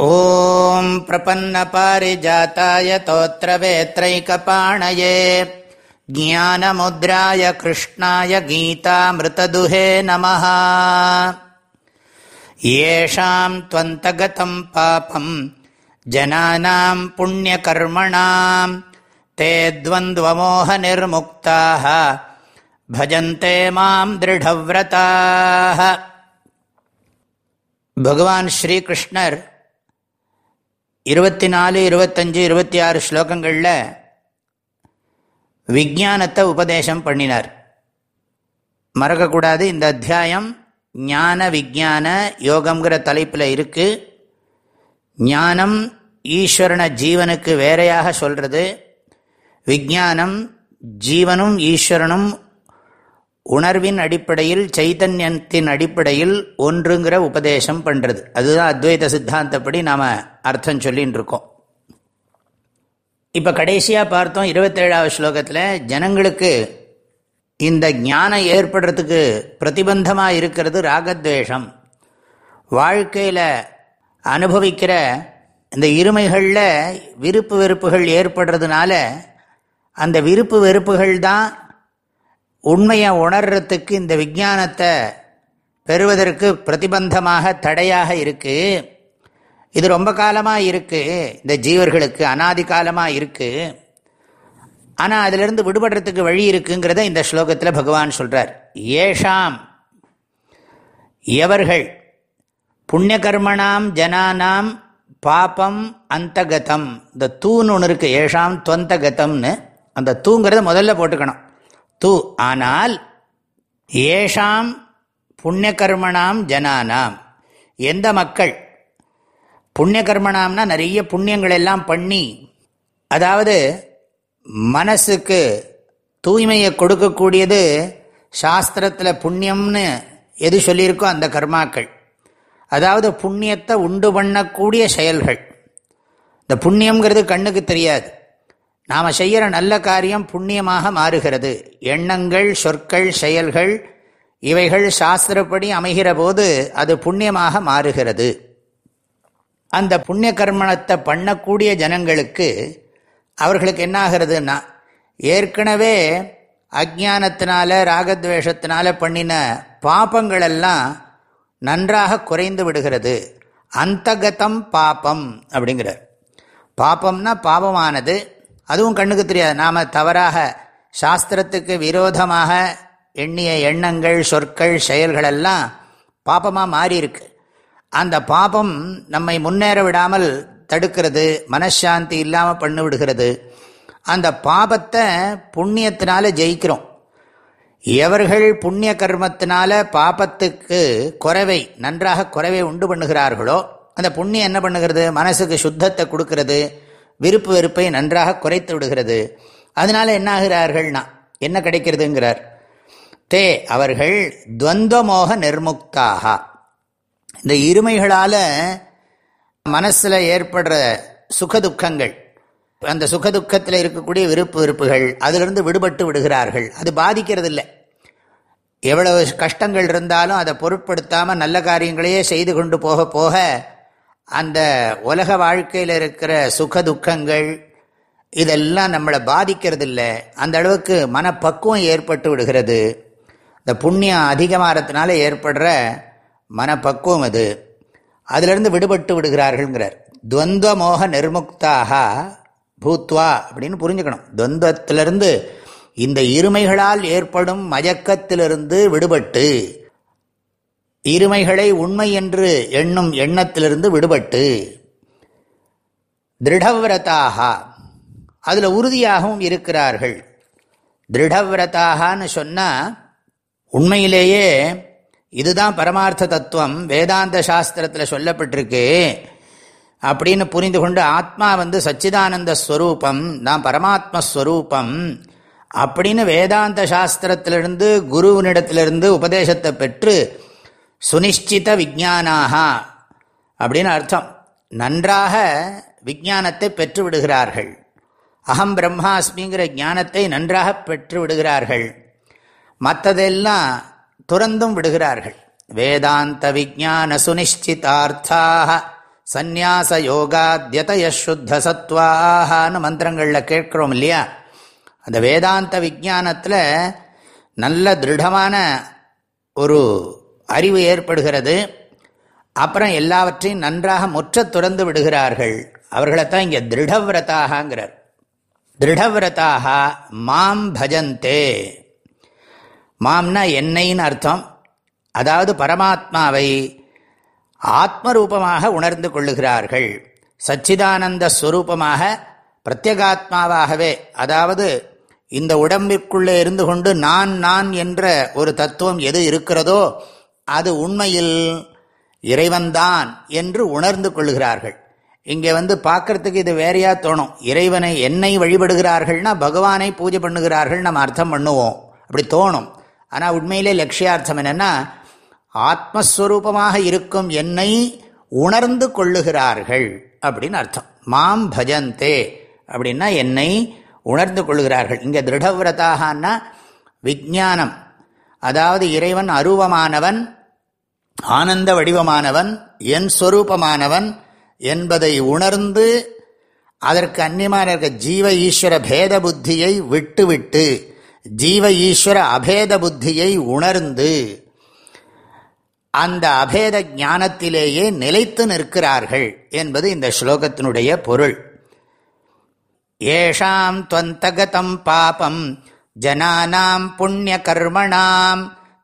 ॐ प्रपन्नपारिजाताय तोत्रवेत्रैकपाणये ज्ञानमुद्राय कृष्णाय गीतामृतदुहे नमः येषाम् त्वन्तगतम् पापम् जनानाम् पुण्यकर्मणाम् ते द्वन्द्वमोहनिर्मुक्ताः भजन्ते माम् दृढव्रताः भगवान् श्रीकृष्णर् இருபத்தி நாலு இருபத்தஞ்சு இருபத்தி ஆறு ஸ்லோகங்களில் விஜானத்தை உபதேசம் பண்ணினார். மறக்கக்கூடாது இந்த அத்தியாயம் ஞான விஜான யோகங்கிற தலைப்பில் இருக்குது ஞானம் ஈஸ்வரனை ஜீவனுக்கு வேறையாக சொல்கிறது விஜானம் ஜீவனும் ஈஸ்வரனும் உணர்வின் அடிப்படையில் சைத்தன்யத்தின் அடிப்படையில் ஒன்றுங்கிற உபதேசம் பண்ணுறது அதுதான் அத்வைத சித்தாந்தப்படி நாம் அர்த்தம் சொல்லின்னு இருக்கோம் இப்போ கடைசியாக பார்த்தோம் இருபத்தேழாவது ஸ்லோகத்தில் ஜனங்களுக்கு இந்த ஞானம் ஏற்படுறதுக்கு பிரதிபந்தமாக இருக்கிறது ராகத்வேஷம். வாழ்க்கையில் அனுபவிக்கிற இந்த இருமைகளில் விருப்பு வெறுப்புகள் ஏற்படுறதுனால அந்த விருப்பு வெறுப்புகள் தான் உண்மையை உணர்றதுக்கு இந்த விஜானத்தை பெறுவதற்கு பிரதிபந்தமாக தடையாக இருக்குது இது ரொம்ப காலமாக இருக்குது இந்த ஜீவர்களுக்கு அனாதி காலமாக இருக்குது ஆனால் அதிலிருந்து விடுபடுறதுக்கு வழி இருக்குங்கிறத இந்த ஸ்லோகத்தில் பகவான் சொல்கிறார் ஏஷாம் எவர்கள் புண்ணிய கர்மணாம் ஜனானாம் பாபம் அந்தகதம். இந்த தூண் ஒன்று இருக்குது ஏஷாம் தொந்தகதம்னு அந்த தூங்கிறத முதல்ல போட்டுக்கணும். து. ஆனால் ஏஷாம் புண்ணிய கர்மணாம் ஜனானாம். எந்த மக்கள்? புண்ணியகர்மணாம்னா நிறைய புண்ணியங்கள் எல்லாம் பண்ணி அதாவது மனசுக்கு தூய்மையை கொடுக்கக்கூடியது சாஸ்திரத்தில் புண்ணியம்னு எது சொல்லியிருக்கோ அந்த கர்மாக்கள். அதாவது புண்ணியத்தை உண்டு பண்ணக்கூடிய செயல்கள். இந்த புண்ணியங்கிறது கண்ணுக்கு தெரியாது. நாம் செய்கிற நல்ல காரியம் புண்ணியமாக மாறுகிறது. எண்ணங்கள் சொற்கள் செயல்கள் இவைகள் சாஸ்திரப்படி அமைகிற போது அது புண்ணியமாக மாறுகிறது. அந்த புண்ணிய கர்மணத்தை பண்ணக்கூடிய ஜனங்களுக்கு அவர்களுக்கு என்ன ஏற்கனவே அஜானத்தினால ராகத்வேஷத்தினால பண்ணின பாப்பங்களெல்லாம் நன்றாக குறைந்து விடுகிறது. அந்தகதம் பாப்பம் அப்படிங்கிறார். பாபம்னா பாபமானது அதுவும் கண்ணுக்கு தெரியாது. நாம் தவறாக சாஸ்திரத்துக்கு விரோதமாக எண்ணிய எண்ணங்கள் சொற்கள் செயல்களெல்லாம் பாப்பமாக மாறியிருக்கு. அந்த பாபம் நம்மை முன்னேற விடாமல் தடுக்கிறது மனசாந்தி இல்லாமல் பண்ணி விடுகிறது. அந்த பாபத்தை புண்ணியத்தினால ஜெயிக்கிறோம். எவர்கள் புண்ணிய கர்மத்தினால பாபத்துக்கு குறைவை நன்றாக குறைவை உண்டு பண்ணுகிறார்களோ அந்த புண்ணியம் என்ன பண்ணுகிறது? மனசுக்கு சுத்தத்தை கொடுக்கறது. விருப்பு வெறுப்பை நன்றாக குறைத்து விடுகிறது. அதனால என்ன ஆகிறார்கள்னா என்ன கிடைக்கிறதுங்கிறார். தே அவர்கள் துவந்தமோக நிர்முக்தாக. இந்த இருமைகளால் மனசில் ஏற்படுற சுகதுக்கங்கள் அந்த சுகதுக்கத்தில் இருக்கக்கூடிய விருப்பு வெறுப்புகள் அதிலிருந்து விடுபட்டு விடுகிறார்கள். அது பாதிக்கிறது இல்லை எவ்வளவு கஷ்டங்கள் இருந்தாலும் அதை பொருட்படுத்தாமல் நல்ல காரியங்களையே செய்து கொண்டு போக போக அந்த உலக வாழ்க்கையில் இருக்கிற சுக துக்கங்கள் இதெல்லாம் நம்மளை பாதிக்கிறது இல்லை அந்த அளவுக்கு மனப்பக்குவம் ஏற்பட்டு விடுகிறது. இந்த புண்ணியம் அதிகமாகறதுனால ஏற்படுற மனப்பக்குவம் அது. அதிலிருந்து விடுபட்டு விடுகிறார்கள்ங்கிறார். துவந்த மோக நிர்முக்தாக பூத்வா அப்படின்னு புரிஞ்சுக்கணும். துவந்தத்திலிருந்து இந்த இருமைகளால் ஏற்படும் மயக்கத்திலிருந்து விடுபட்டு இருமைகளை உண்மை என்று எண்ணும் எண்ணத்திலிருந்து விடுபட்டு திருடவிரதாக அதில் உறுதியாகவும் இருக்கிறார்கள். திருடவிரதாகனு சொன்னால் உண்மையிலேயே இதுதான் பரமார்த்த தத்துவம் வேதாந்த சாஸ்திரத்தில் சொல்லப்பட்டிருக்கு. அப்படின்னு புரிந்து கொண்டு ஆத்மா வந்து சச்சிதானந்த ஸ்வரூபம் தான் பரமாத்மஸ்வரூபம் அப்படின்னு வேதாந்த சாஸ்திரத்திலிருந்து குருவினிடத்திலிருந்து உபதேசத்தை பெற்று சுனிஷ்டித விஜானாக அப்படின்னு அர்த்தம். நன்றாக விஜானத்தை பெற்று விடுகிறார்கள் அகம் பிரம்மாஸ்மிங்கிற ஞானத்தை நன்றாக பெற்று விடுகிறார்கள் மற்றதெல்லாம் துறந்தும் விடுகிறார்கள். வேதாந்த விஜான சுனிஷ்டிதார்த்தாக சந்நியாச யோகாத்யதய சுத்த மந்திரங்களில் கேட்குறோம் இல்லையா? அந்த வேதாந்த விஜானத்தில் நல்ல திருடமான ஒரு அறிவு ஏற்படுகிறது. அப்புறம் எல்லாவற்றையும் நன்றாக முற்ற துறந்து விடுகிறார்கள். அவர்களைத்தான் இங்கே திருடவிரதாகங்கிறார். திருடவிரதாக மாம் பஜந்தே. மாம்னா என்னைன்னு அர்த்தம். அதாவது பரமாத்மாவை ஆத்மரூபமாக உணர்ந்து கொள்ளுகிறார்கள். சச்சிதானந்த ஸ்வரூபமாக பிரத்யகாத்மாவாகவே அதாவது இந்த உடம்பிற்குள்ளே இருந்து கொண்டு நான் நான் என்ற ஒரு தத்துவம் எது இருக்கிறதோ அது உண்மையில் இறைவன்தான் என்று உணர்ந்து கொள்கிறார்கள். இங்கே வந்து பார்க்கறதுக்கு இது வேறையா தோணும். இறைவனை என்னை வழிபடுகிறார்கள்னா பகவானை பூஜை பண்ணுகிறார்கள் நம்ம அர்த்தம் பண்ணுவோம். அப்படி தோணும். ஆனால் உண்மையிலே லட்சியார்த்தம் என்னென்னா ஆத்மஸ்வரூபமாக இருக்கும் என்னை உணர்ந்து கொள்ளுகிறார்கள் அப்படின்னு அர்த்தம். மாம் பஜந்தே அப்படின்னா என்னை உணர்ந்து கொள்கிறார்கள் இங்கே திருடவிரதாகனா விஜானம் அதாவது இறைவன் அருவமானவன் ஆனந்த வடிவமானவன் என் ஸ்வரூபமானவன் என்பதை உணர்ந்து அதற்கு அந்நியமான இருக்க ஜீவ ஈஸ்வர பேத புத்தியை விட்டுவிட்டு ஜீவ ஈஸ்வர அபேத புத்தியை உணர்ந்து அந்த அபேத ஞானத்திலேயே நிலைத்து நிற்கிறார்கள் என்பது இந்த ஸ்லோகத்தினுடைய பொருள். ஏஷாம் துவந்தகதம் பாபம் ஜனானாம் புண்ணிய கர்மணாம்